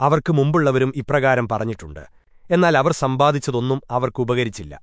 അവർക്ക് മുമ്പുള്ളവരും ഇപ്രകാരം പറഞ്ഞിട്ടുണ്ട്. എന്നാൽ അവർ സമ്പാദിച്ചതൊന്നും അവർക്കുപകരിച്ചില്ല